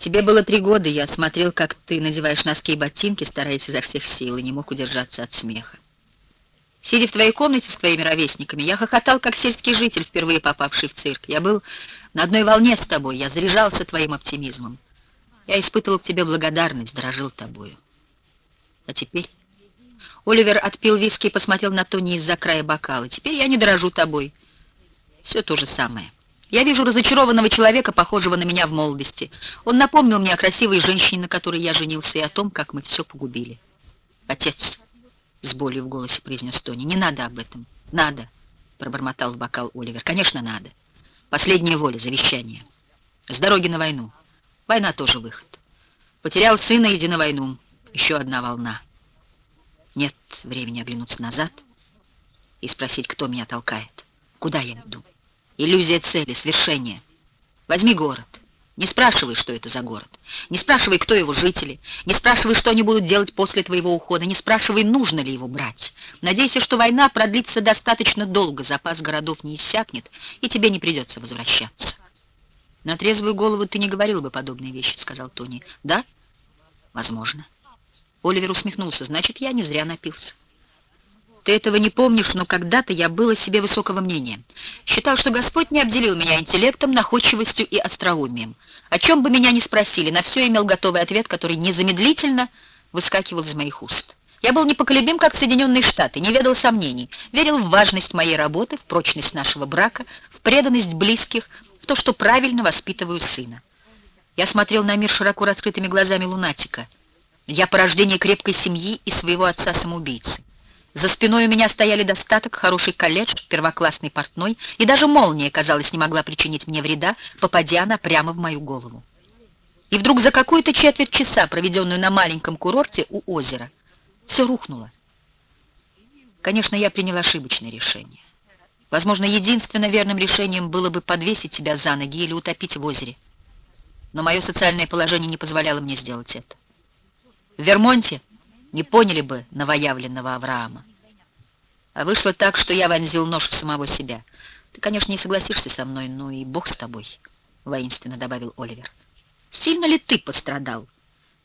Тебе было три года, я смотрел, как ты надеваешь носки и ботинки, стараясь изо всех сил, и не мог удержаться от смеха. Сидя в твоей комнате с твоими ровесниками, я хохотал, как сельский житель, впервые попавший в цирк. Я был на одной волне с тобой, я заряжался твоим оптимизмом. Я испытывал к тебе благодарность, дорожил тобою. А теперь... Оливер отпил виски и посмотрел на Тони из-за края бокала. «Теперь я не дорожу тобой. Все то же самое. Я вижу разочарованного человека, похожего на меня в молодости. Он напомнил мне о красивой женщине, на которой я женился, и о том, как мы все погубили. Отец, — с болью в голосе произнес Тони, — не надо об этом. Надо, — пробормотал в бокал Оливер. Конечно, надо. Последняя воля, завещание. С дороги на войну. Война тоже выход. Потерял сына, иди на войну. Еще одна волна. Нет времени оглянуться назад и спросить, кто меня толкает. Куда я иду? Иллюзия цели, свершения. Возьми город. Не спрашивай, что это за город. Не спрашивай, кто его жители. Не спрашивай, что они будут делать после твоего ухода. Не спрашивай, нужно ли его брать. Надейся, что война продлится достаточно долго, запас городов не иссякнет, и тебе не придется возвращаться. На трезвую голову ты не говорил бы подобные вещи, сказал Тони. Да? Возможно. Оливер усмехнулся. Значит, я не зря напился. Ты этого не помнишь, но когда-то я был о себе высокого мнения. Считал, что Господь не обделил меня интеллектом, находчивостью и остроумием. О чем бы меня ни спросили, на все имел готовый ответ, который незамедлительно выскакивал из моих уст. Я был непоколебим, как Соединенные Штаты, не ведал сомнений, верил в важность моей работы, в прочность нашего брака, в преданность близких, в то, что правильно воспитываю сына. Я смотрел на мир широко раскрытыми глазами лунатика. Я порождение крепкой семьи и своего отца-самоубийцы. За спиной у меня стояли достаток, хороший колледж, первоклассный портной, и даже молния, казалось, не могла причинить мне вреда, попадя она прямо в мою голову. И вдруг за какую-то четверть часа, проведенную на маленьком курорте у озера, все рухнуло. Конечно, я принял ошибочное решение. Возможно, единственно верным решением было бы подвесить себя за ноги или утопить в озере. Но мое социальное положение не позволяло мне сделать это. В Вермонте не поняли бы новоявленного Авраама. А вышло так, что я вонзил нож в самого себя. Ты, конечно, не согласишься со мной, но и Бог с тобой, — воинственно добавил Оливер. Сильно ли ты пострадал?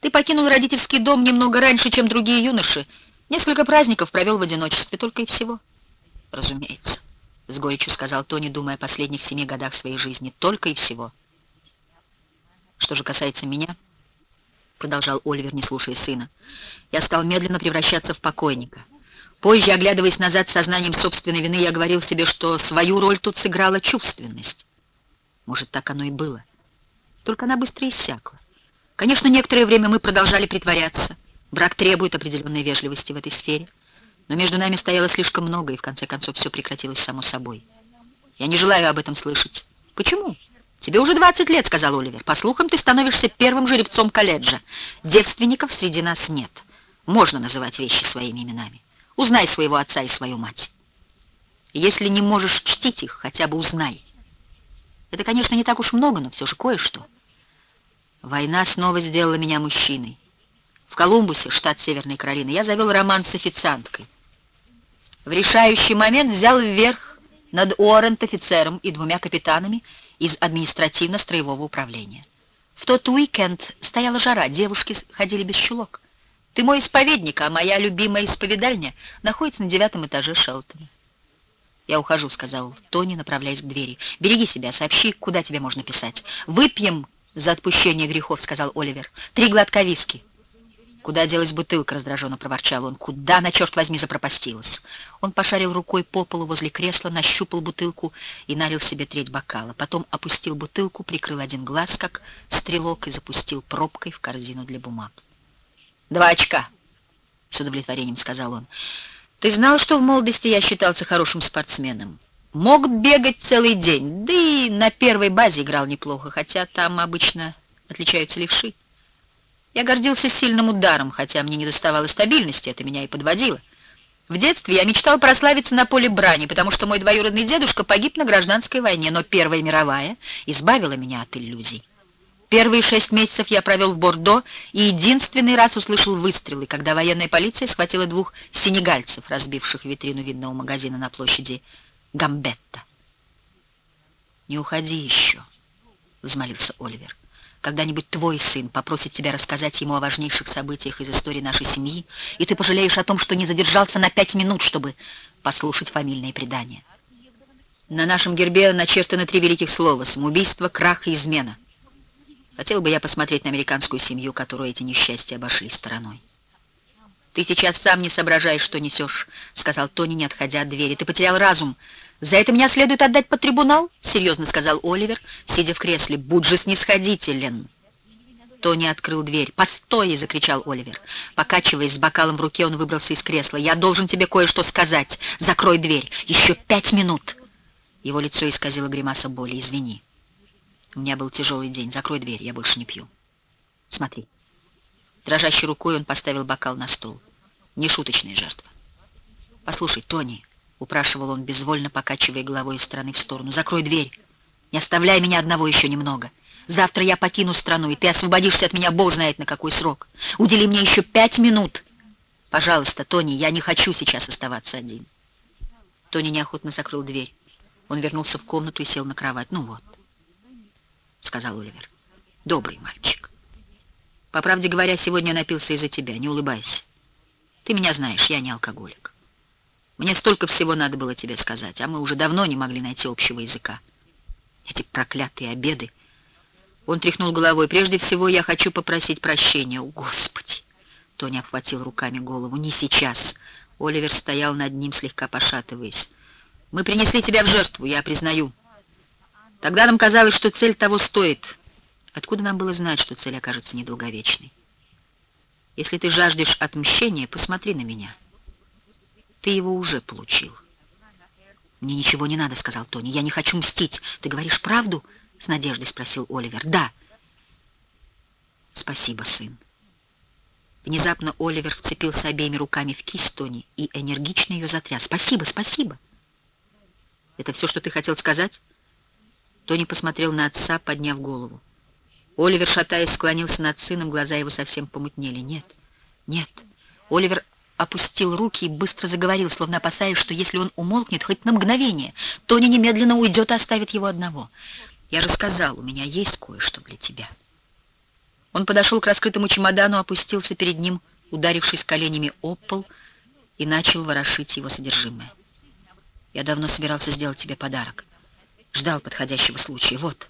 Ты покинул родительский дом немного раньше, чем другие юноши. Несколько праздников провел в одиночестве, только и всего. Разумеется, — с горечью сказал Тони, думая о последних семи годах своей жизни. Только и всего. Что же касается меня, — продолжал Оливер, не слушая сына, — я стал медленно превращаться в покойника. Позже, оглядываясь назад сознанием собственной вины, я говорил себе, что свою роль тут сыграла чувственность. Может, так оно и было. Только она быстро иссякла. Конечно, некоторое время мы продолжали притворяться. Брак требует определенной вежливости в этой сфере. Но между нами стояло слишком много, и в конце концов все прекратилось само собой. Я не желаю об этом слышать. Почему? «Тебе уже 20 лет», — сказал Оливер. «По слухам, ты становишься первым жеребцом колледжа. Девственников среди нас нет. Можно называть вещи своими именами. Узнай своего отца и свою мать. Если не можешь чтить их, хотя бы узнай. Это, конечно, не так уж много, но все же кое-что. Война снова сделала меня мужчиной. В Колумбусе, штат Северной Каролины, я завел роман с официанткой. В решающий момент взял вверх над Уоррент-офицером и двумя капитанами из административно-строевого управления. В тот уикенд стояла жара, девушки ходили без чулок. Ты мой исповедник, а моя любимая исповедальня находится на девятом этаже Шелтона. «Я ухожу», — сказал Тони, направляясь к двери. «Береги себя, сообщи, куда тебе можно писать». «Выпьем за отпущение грехов», — сказал Оливер. «Три глотка виски». «Куда делась бутылка?» — раздраженно проворчал он. «Куда она, черт возьми, запропастилась?» Он пошарил рукой по полу возле кресла, нащупал бутылку и налил себе треть бокала. Потом опустил бутылку, прикрыл один глаз, как стрелок, и запустил пробкой в корзину для бумаг. «Два очка», — с удовлетворением сказал он. «Ты знал, что в молодости я считался хорошим спортсменом? Мог бегать целый день, да и на первой базе играл неплохо, хотя там обычно отличаются левши. Я гордился сильным ударом, хотя мне не доставало стабильности, это меня и подводило. В детстве я мечтал прославиться на поле брани, потому что мой двоюродный дедушка погиб на гражданской войне, но Первая мировая избавила меня от иллюзий. Первые шесть месяцев я провел в Бордо и единственный раз услышал выстрелы, когда военная полиция схватила двух сенегальцев, разбивших витрину винного магазина на площади Гамбетта. «Не уходи еще», — взмолился Оливер. Когда-нибудь твой сын попросит тебя рассказать ему о важнейших событиях из истории нашей семьи, и ты пожалеешь о том, что не задержался на пять минут, чтобы послушать фамильные предания. На нашем гербе начертаны три великих слова — самоубийство, крах и измена. Хотел бы я посмотреть на американскую семью, которую эти несчастья обошли стороной. «Ты сейчас сам не соображаешь, что несешь», — сказал Тони, не отходя от двери. «Ты потерял разум. За это меня следует отдать под трибунал?» — серьезно сказал Оливер, сидя в кресле. «Будь же снисходителен». Тони открыл дверь. «Постой!» — закричал Оливер. Покачиваясь с бокалом в руке, он выбрался из кресла. «Я должен тебе кое-что сказать. Закрой дверь. Еще пять минут!» Его лицо исказило гримаса боли. «Извини. У меня был тяжелый день. Закрой дверь. Я больше не пью. Смотри». Дрожащей рукой он поставил бокал на стол. Нешуточная жертва. «Послушай, Тони», — упрашивал он, безвольно покачивая головой из стороны в сторону, — «закрой дверь. Не оставляй меня одного еще немного. Завтра я покину страну, и ты освободишься от меня, бог знает на какой срок. Удели мне еще пять минут. Пожалуйста, Тони, я не хочу сейчас оставаться один». Тони неохотно закрыл дверь. Он вернулся в комнату и сел на кровать. «Ну вот», — сказал Оливер, — «добрый мальчик». По правде говоря, сегодня напился из-за тебя. Не улыбайся. Ты меня знаешь, я не алкоголик. Мне столько всего надо было тебе сказать, а мы уже давно не могли найти общего языка. Эти проклятые обеды. Он тряхнул головой. Прежде всего, я хочу попросить прощения. О, Господи! Тони обхватил руками голову. Не сейчас. Оливер стоял над ним, слегка пошатываясь. Мы принесли тебя в жертву, я признаю. Тогда нам казалось, что цель того стоит. Откуда нам было знать, что цель окажется недолговечной? Если ты жаждешь отмщения, посмотри на меня. Ты его уже получил. «Мне ничего не надо», — сказал Тони. «Я не хочу мстить. Ты говоришь правду?» — с надеждой спросил Оливер. «Да». «Спасибо, сын». Внезапно Оливер вцепился обеими руками в кисть Тони и энергично ее затряс. «Спасибо, спасибо!» «Это все, что ты хотел сказать?» Тони посмотрел на отца, подняв голову. Оливер, шатаясь, склонился над сыном, глаза его совсем помутнели. «Нет, нет». Оливер опустил руки и быстро заговорил, словно опасаясь, что если он умолкнет хоть на мгновение, Тони немедленно уйдет и оставит его одного. «Я же сказал, у меня есть кое-что для тебя». Он подошел к раскрытому чемодану, опустился перед ним, ударившись коленями об пол, и начал ворошить его содержимое. «Я давно собирался сделать тебе подарок. Ждал подходящего случая. Вот».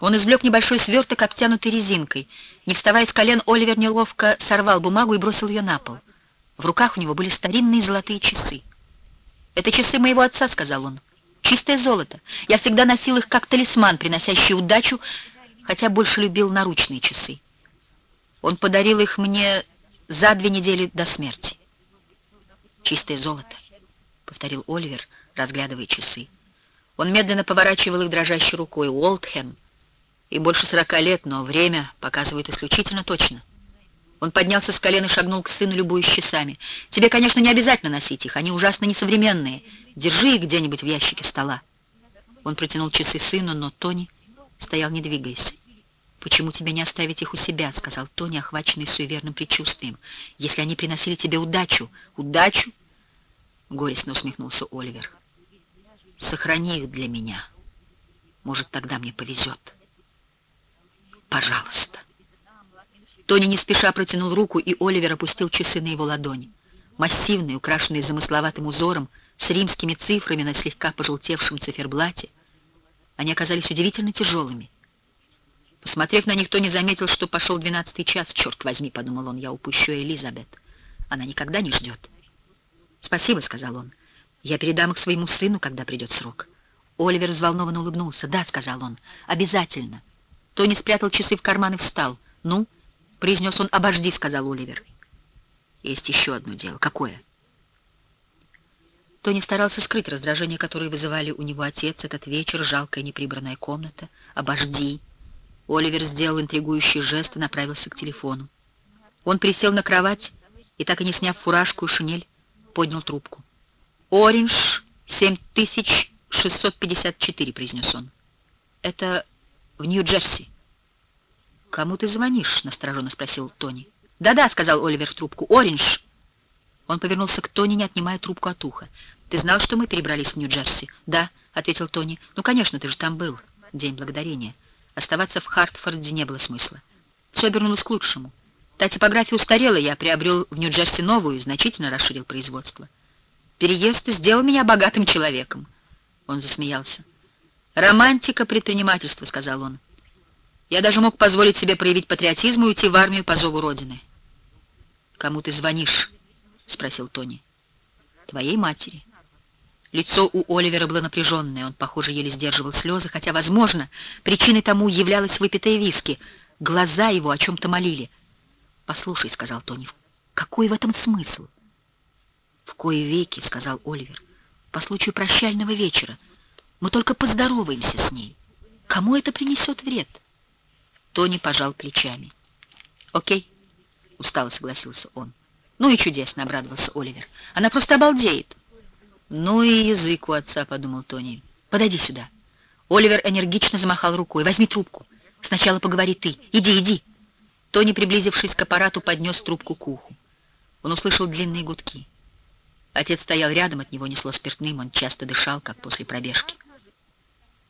Он извлек небольшой сверток, обтянутый резинкой. Не вставая с колен, Оливер неловко сорвал бумагу и бросил ее на пол. В руках у него были старинные золотые часы. «Это часы моего отца», — сказал он. «Чистое золото. Я всегда носил их как талисман, приносящий удачу, хотя больше любил наручные часы. Он подарил их мне за две недели до смерти». «Чистое золото», — повторил Оливер, разглядывая часы. Он медленно поворачивал их дрожащей рукой. «Уолтхэм», и больше сорока лет, но время показывает исключительно точно. Он поднялся с колен и шагнул к сыну, любуясь часами. «Тебе, конечно, не обязательно носить их, они ужасно несовременные. Держи их где-нибудь в ящике стола». Он протянул часы сыну, но Тони стоял, не двигаясь. «Почему тебе не оставить их у себя?» — сказал Тони, охваченный суеверным предчувствием. «Если они приносили тебе удачу». «Удачу?» — горестно усмехнулся Оливер. «Сохрани их для меня. Может, тогда мне повезет». Пожалуйста. Тони не спеша протянул руку, и Оливер опустил часы на его ладони. Массивные, украшенные замысловатым узором, с римскими цифрами на слегка пожелтевшем циферблате, они оказались удивительно тяжелыми. Посмотрев на них, Тони заметил, что пошел двенадцатый час. «Черт возьми», — подумал он, — «я упущу Элизабет. Она никогда не ждет». «Спасибо», — сказал он. «Я передам их своему сыну, когда придет срок». Оливер взволнованно улыбнулся. «Да», — сказал он, — «обязательно». Тони спрятал часы в карман и встал. «Ну?» — произнес он. «Обожди», — сказал Оливер. «Есть еще одно дело. Какое?» Тони старался скрыть раздражение, которое вызывали у него отец этот вечер, жалкая неприбранная комната. «Обожди!» Оливер сделал интригующий жест и направился к телефону. Он присел на кровать и, так и не сняв фуражку и шинель, поднял трубку. «Ориндж, 7654», — произнес он. «Это в Нью-Джерси». «Кому ты звонишь?» — настороженно спросил Тони. «Да-да», — сказал Оливер в трубку. «Ориндж». Он повернулся к Тони, не отнимая трубку от уха. «Ты знал, что мы перебрались в Нью-Джерси?» «Да», — ответил Тони. «Ну, конечно, ты же там был. День благодарения. Оставаться в Хартфорде не было смысла. Все обернулось к лучшему. Та типография устарела, я приобрел в Нью-Джерси новую, значительно расширил производство. Переезд сделал меня богатым человеком. Он засмеялся. «Романтика предпринимательства», — сказал он. «Я даже мог позволить себе проявить патриотизм и уйти в армию по зову Родины». «Кому ты звонишь?» — спросил Тони. «Твоей матери». Лицо у Оливера было напряженное, он, похоже, еле сдерживал слезы, хотя, возможно, причиной тому являлась выпитая виски. Глаза его о чем-то молили — «Послушай», — сказал Тони, — «какой в этом смысл?» «В кои веки», — сказал Оливер, — «по случаю прощального вечера. Мы только поздороваемся с ней. Кому это принесет вред?» Тони пожал плечами. «Окей», — устало согласился он. «Ну и чудесно», — обрадовался Оливер. «Она просто обалдеет». «Ну и язык у отца», — подумал Тони. «Подойди сюда». Оливер энергично замахал рукой. «Возьми трубку. Сначала поговори ты. Иди, иди». Тони, приблизившись к аппарату, поднес трубку к уху. Он услышал длинные гудки. Отец стоял рядом, от него несло спиртным, он часто дышал, как после пробежки.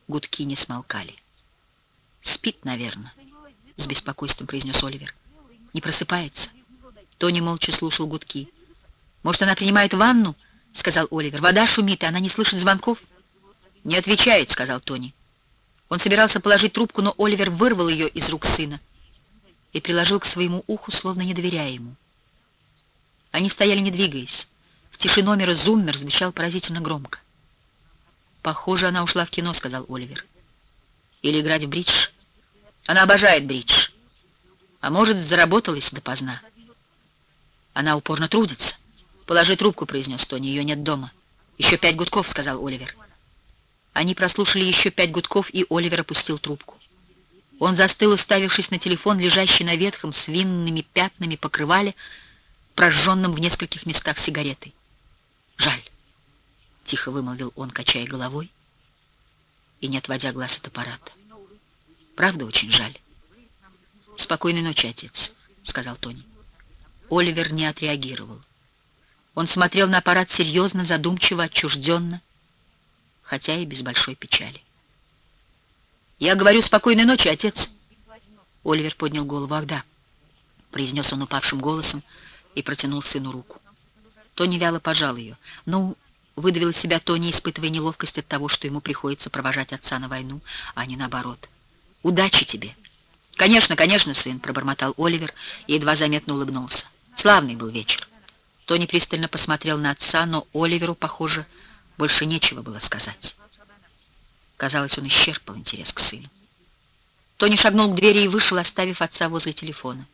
Гудки не смолкали. «Спит, наверное», — с беспокойством произнес Оливер. «Не просыпается?» Тони молча слушал гудки. «Может, она принимает ванну?» — сказал Оливер. «Вода шумит, и она не слышит звонков?» «Не отвечает», — сказал Тони. Он собирался положить трубку, но Оливер вырвал ее из рук сына и приложил к своему уху, словно не доверяя ему. Они стояли, не двигаясь. В тиши номера зуммер звучал поразительно громко. «Похоже, она ушла в кино», — сказал Оливер. «Или играть в бридж. Она обожает бридж. А может, заработалась допоздна. Она упорно трудится. «Положи трубку», — произнес Тони, — «ее нет дома». «Еще пять гудков», — сказал Оливер. Они прослушали еще пять гудков, и Оливер опустил трубку. Он застыл, уставившись на телефон, лежащий на ветхом с винными пятнами покрывале, прожженном в нескольких местах сигаретой. «Жаль», — тихо вымолвил он, качая головой и не отводя глаз от аппарата. «Правда, очень жаль». «Спокойной ночи, отец», — сказал Тони. Оливер не отреагировал. Он смотрел на аппарат серьезно, задумчиво, отчужденно, хотя и без большой печали. «Я говорю спокойной ночи, отец!» Оливер поднял голову. «Ах, да!» — произнес он упавшим голосом и протянул сыну руку. Тони вяло пожал ее. «Ну, выдавил себя Тони, испытывая неловкость от того, что ему приходится провожать отца на войну, а не наоборот. «Удачи тебе!» «Конечно, конечно, сын!» — пробормотал Оливер и едва заметно улыбнулся. Славный был вечер. Тони пристально посмотрел на отца, но Оливеру, похоже, больше нечего было сказать. Казалось, он исчерпал интерес к сыну. Тони шагнул к двери и вышел, оставив отца возле телефона.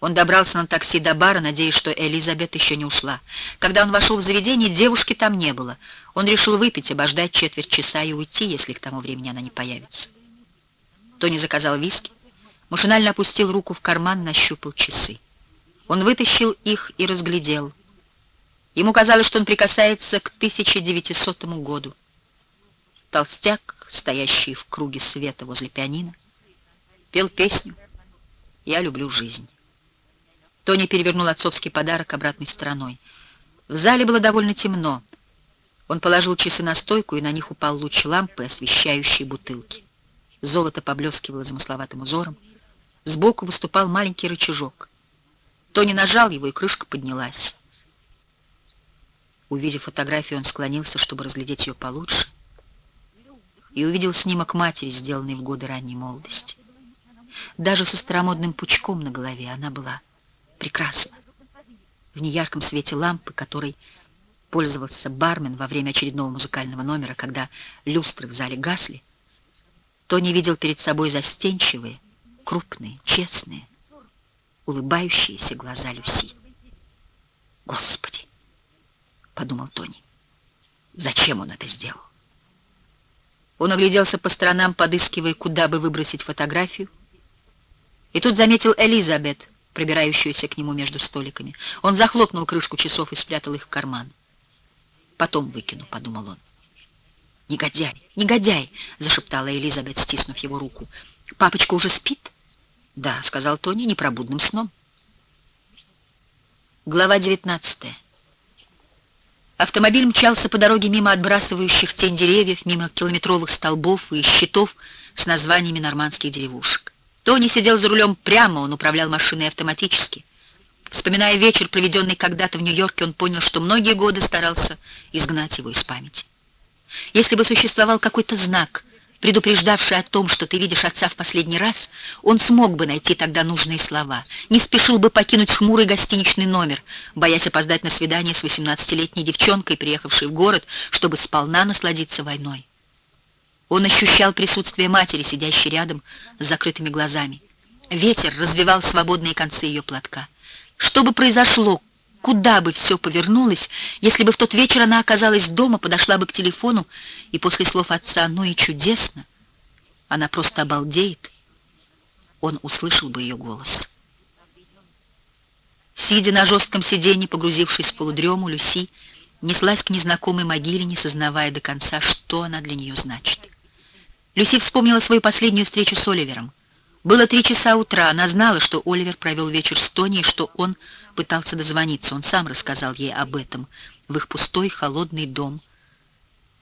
Он добрался на такси до бара, надеясь, что Элизабет еще не ушла. Когда он вошел в заведение, девушки там не было. Он решил выпить, обождать четверть часа и уйти, если к тому времени она не появится. Тони заказал виски, машинально опустил руку в карман, нащупал часы. Он вытащил их и разглядел. Ему казалось, что он прикасается к 1900 году. Толстяк, стоящий в круге света возле пианино, пел песню «Я люблю жизнь». Тони перевернул отцовский подарок обратной стороной. В зале было довольно темно. Он положил часы на стойку, и на них упал луч лампы, освещающий бутылки. Золото поблескивало замысловатым узором. Сбоку выступал маленький рычажок. Тони нажал его, и крышка поднялась. Увидев фотографию, он склонился, чтобы разглядеть ее получше и увидел снимок матери, сделанный в годы ранней молодости. Даже со старомодным пучком на голове она была прекрасна. В неярком свете лампы, которой пользовался бармен во время очередного музыкального номера, когда люстры в зале гасли, Тони видел перед собой застенчивые, крупные, честные, улыбающиеся глаза Люси. «Господи!» — подумал Тони. «Зачем он это сделал?» Он огляделся по сторонам, подыскивая, куда бы выбросить фотографию. И тут заметил Элизабет, пробирающуюся к нему между столиками. Он захлопнул крышку часов и спрятал их в карман. «Потом выкину», — подумал он. «Негодяй, негодяй!» — зашептала Элизабет, стиснув его руку. «Папочка уже спит?» «Да», — сказал Тони, — «непробудным сном». Глава девятнадцатая. Автомобиль мчался по дороге мимо отбрасывающих тень деревьев, мимо километровых столбов и щитов с названиями нормандских деревушек. Тони сидел за рулем прямо, он управлял машиной автоматически. Вспоминая вечер, проведенный когда-то в Нью-Йорке, он понял, что многие годы старался изгнать его из памяти. Если бы существовал какой-то знак, предупреждавший о том, что ты видишь отца в последний раз, он смог бы найти тогда нужные слова, не спешил бы покинуть хмурый гостиничный номер, боясь опоздать на свидание с 18-летней девчонкой, приехавшей в город, чтобы сполна насладиться войной. Он ощущал присутствие матери, сидящей рядом с закрытыми глазами. Ветер развивал свободные концы ее платка. Что бы произошло, куда бы все повернулось, если бы в тот вечер она оказалась дома, подошла бы к телефону, и после слов отца «ну и чудесно», она просто обалдеет, он услышал бы ее голос. Сидя на жестком сиденье, погрузившись в полудрему, Люси неслась к незнакомой могиле, не сознавая до конца, что она для нее значит. Люси вспомнила свою последнюю встречу с Оливером. Было три часа утра, она знала, что Оливер провел вечер с Тони, и что он пытался дозвониться. Он сам рассказал ей об этом в их пустой холодный дом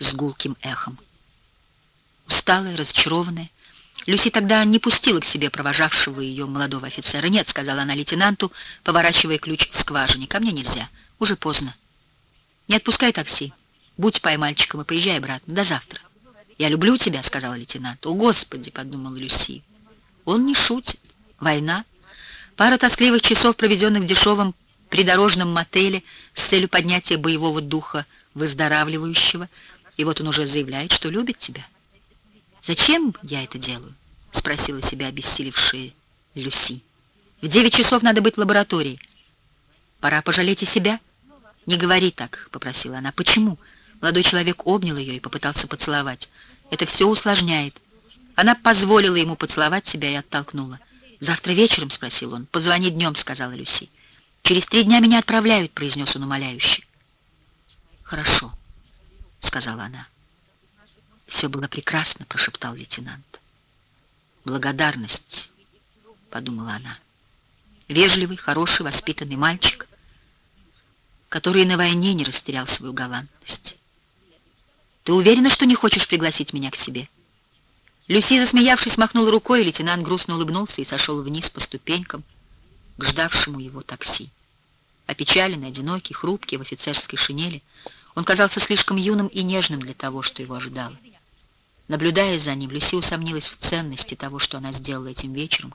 с гулким эхом. Усталая, разочарованная, Люси тогда не пустила к себе провожавшего ее молодого офицера. «Нет», — сказала она лейтенанту, поворачивая ключ в скважине, — «ко мне нельзя, уже поздно. Не отпускай такси, будь поймальчиком и поезжай обратно, до завтра». «Я люблю тебя», — сказала лейтенант. «О, Господи!» — подумала Люси. «Он не шутит. Война. Пара тоскливых часов, проведенных в дешевом придорожном мотеле с целью поднятия боевого духа выздоравливающего, и вот он уже заявляет, что любит тебя. «Зачем я это делаю?» — спросила себя обессилевшая Люси. «В девять часов надо быть в лаборатории. Пора пожалеть и себя?» «Не говори так», — попросила она. «Почему?» Молодой человек обнял ее и попытался поцеловать. Это все усложняет. Она позволила ему поцеловать себя и оттолкнула. «Завтра вечером?» — спросил он. «Позвони днем», — сказала Люси. «Через три дня меня отправляют», — произнес он умоляюще. «Хорошо», — сказала она. «Все было прекрасно», — прошептал лейтенант. «Благодарность», — подумала она. «Вежливый, хороший, воспитанный мальчик, который на войне не растерял свою галантность. Ты уверена, что не хочешь пригласить меня к себе?» Люси, засмеявшись, махнул рукой, и лейтенант грустно улыбнулся и сошел вниз по ступенькам к ждавшему его такси. Опечаленный, одинокий, хрупкий, в офицерской шинели, он казался слишком юным и нежным для того, что его ожидало. Наблюдая за ним, Люси усомнилась в ценности того, что она сделала этим вечером,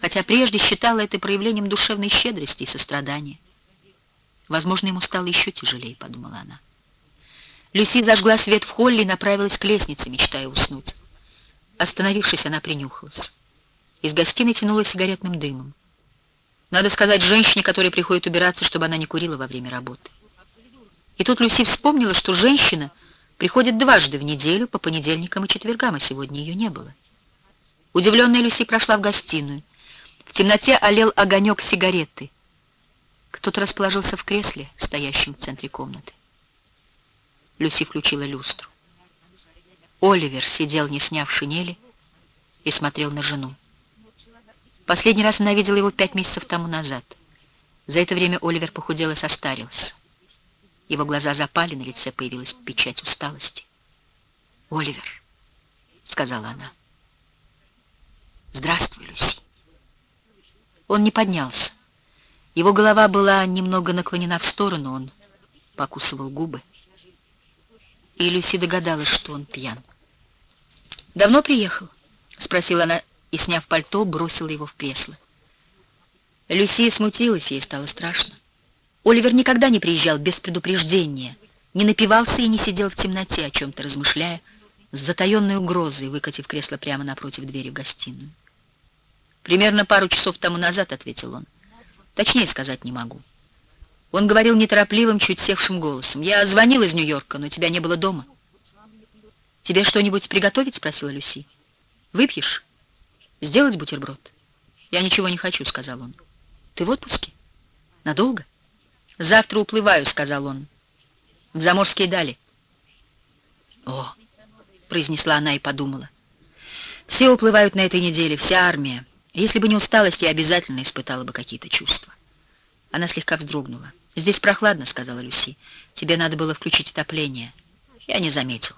хотя прежде считала это проявлением душевной щедрости и сострадания. Возможно, ему стало еще тяжелее, подумала она. Люси зажгла свет в холле и направилась к лестнице, мечтая уснуть. Остановившись, она принюхалась. Из гостиной тянуло сигаретным дымом. Надо сказать женщине, которая приходит убираться, чтобы она не курила во время работы. И тут Люси вспомнила, что женщина приходит дважды в неделю, по понедельникам и четвергам, а сегодня ее не было. Удивленная Люси прошла в гостиную. В темноте олел огонек сигареты. Кто-то расположился в кресле, стоящем в центре комнаты. Люси включила люстру. Оливер сидел, не сняв шинели, и смотрел на жену. Последний раз она видела его пять месяцев тому назад. За это время Оливер похудел и состарился. Его глаза запали, на лице появилась печать усталости. «Оливер», — сказала она. «Здравствуй, Люси». Он не поднялся. Его голова была немного наклонена в сторону, он покусывал губы и Люси догадалась, что он пьян. «Давно приехал?» — спросила она и, сняв пальто, бросила его в кресло. Люси смутилась, ей стало страшно. Оливер никогда не приезжал без предупреждения, не напивался и не сидел в темноте, о чем-то размышляя, с затаенной угрозой, выкатив кресло прямо напротив двери в гостиную. «Примерно пару часов тому назад», — ответил он. «Точнее сказать не могу». Он говорил неторопливым, чуть севшим голосом. «Я звонил из Нью-Йорка, но тебя не было дома». «Тебе что-нибудь приготовить?» — спросила Люси. «Выпьешь? Сделать бутерброд?» «Я ничего не хочу», — сказал он. «Ты в отпуске? Надолго?» «Завтра уплываю», — сказал он. «В заморские дали». «О!» — произнесла она и подумала. «Все уплывают на этой неделе, вся армия. Если бы не усталость, я обязательно испытала бы какие-то чувства». Она слегка вздрогнула. «Здесь прохладно», — сказала Люси. «Тебе надо было включить отопление». Я не заметил.